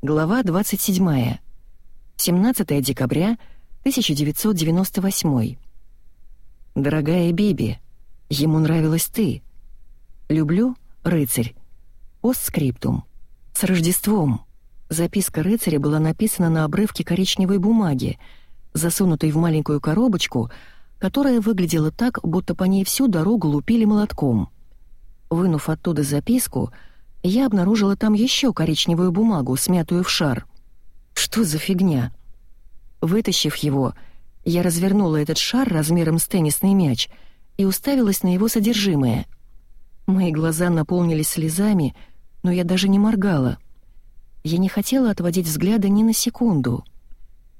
Глава 27. 17 декабря 1998. Дорогая Биби, ему нравилась ты. Люблю, рыцарь. Постскриптум. С Рождеством. Записка рыцаря была написана на обрывке коричневой бумаги, засунутой в маленькую коробочку, которая выглядела так, будто по ней всю дорогу лупили молотком. Вынув оттуда записку, я обнаружила там еще коричневую бумагу, смятую в шар. Что за фигня? Вытащив его, я развернула этот шар размером с теннисный мяч и уставилась на его содержимое. Мои глаза наполнились слезами, но я даже не моргала. Я не хотела отводить взгляда ни на секунду.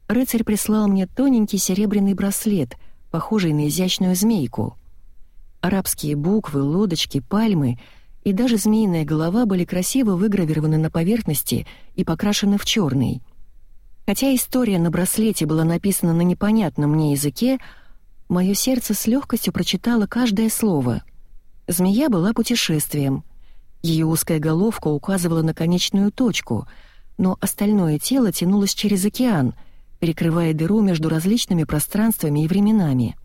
Рыцарь прислал мне тоненький серебряный браслет, похожий на изящную змейку. Арабские буквы, лодочки, пальмы — и даже змеиная голова были красиво выгравированы на поверхности и покрашены в черный. Хотя история на браслете была написана на непонятном мне языке, мое сердце с легкостью прочитало каждое слово. Змея была путешествием. Ее узкая головка указывала на конечную точку, но остальное тело тянулось через океан, перекрывая дыру между различными пространствами и временами.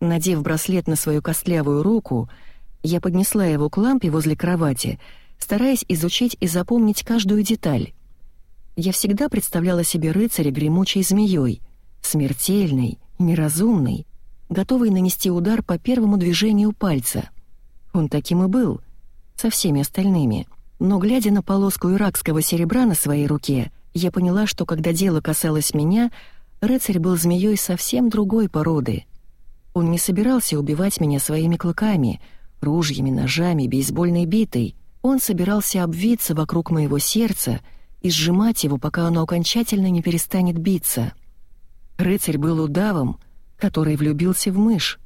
Надев браслет на свою костлявую руку — я поднесла его к лампе возле кровати, стараясь изучить и запомнить каждую деталь. Я всегда представляла себе рыцаря гремучей змеей, смертельной, неразумной, готовой нанести удар по первому движению пальца. Он таким и был, со всеми остальными. Но глядя на полоску иракского серебра на своей руке, я поняла, что когда дело касалось меня, рыцарь был змеей совсем другой породы. Он не собирался убивать меня своими клыками — ружьями, ножами, бейсбольной битой. Он собирался обвиться вокруг моего сердца и сжимать его, пока оно окончательно не перестанет биться. Рыцарь был удавом, который влюбился в мышь.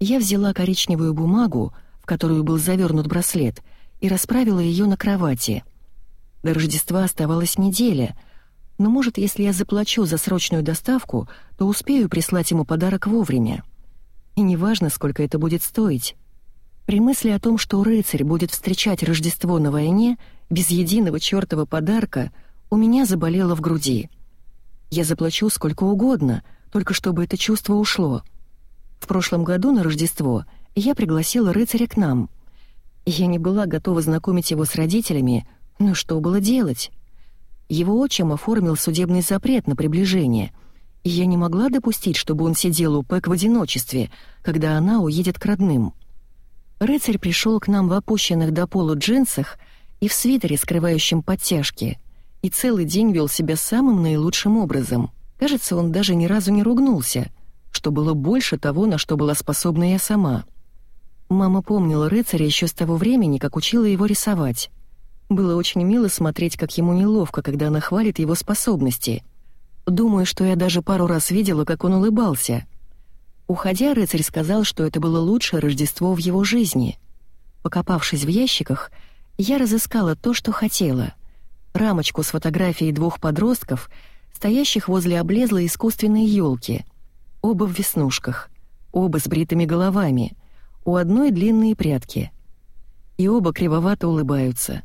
Я взяла коричневую бумагу, в которую был завернут браслет, и расправила ее на кровати. До Рождества оставалась неделя, но, может, если я заплачу за срочную доставку, то успею прислать ему подарок вовремя. И неважно, сколько это будет стоить. При мысли о том, что рыцарь будет встречать Рождество на войне, без единого чёртова подарка, у меня заболело в груди. Я заплачу сколько угодно, только чтобы это чувство ушло. В прошлом году на Рождество я пригласила рыцаря к нам. Я не была готова знакомить его с родителями, но что было делать? Его отчим оформил судебный запрет на приближение, и я не могла допустить, чтобы он сидел у Пэк в одиночестве, когда она уедет к родным. Рыцарь пришел к нам в опущенных до полу джинсах и в свитере, скрывающем подтяжки, и целый день вел себя самым наилучшим образом. Кажется, он даже ни разу не ругнулся, что было больше того, на что была способна я сама. Мама помнила рыцаря еще с того времени, как учила его рисовать. Было очень мило смотреть, как ему неловко, когда она хвалит его способности. Думаю, что я даже пару раз видела, как он улыбался — Уходя, рыцарь сказал, что это было лучшее Рождество в его жизни. Покопавшись в ящиках, я разыскала то, что хотела. Рамочку с фотографией двух подростков, стоящих возле облезлой искусственной елки. Оба в веснушках, оба с бритыми головами, у одной длинные прядки. И оба кривовато улыбаются.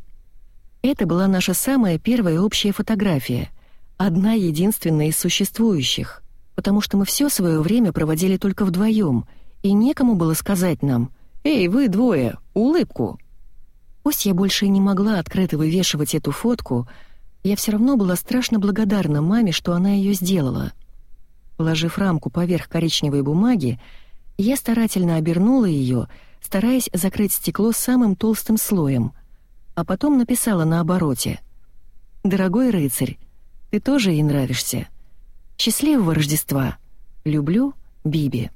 Это была наша самая первая общая фотография, одна единственная из существующих потому что мы все свое время проводили только вдвоем, и некому было сказать нам «Эй, вы двое, улыбку!». Пусть я больше и не могла открыто вывешивать эту фотку, я все равно была страшно благодарна маме, что она ее сделала. Положив рамку поверх коричневой бумаги, я старательно обернула ее, стараясь закрыть стекло самым толстым слоем, а потом написала на обороте «Дорогой рыцарь, ты тоже ей нравишься». Счастливого Рождества! Люблю, Биби.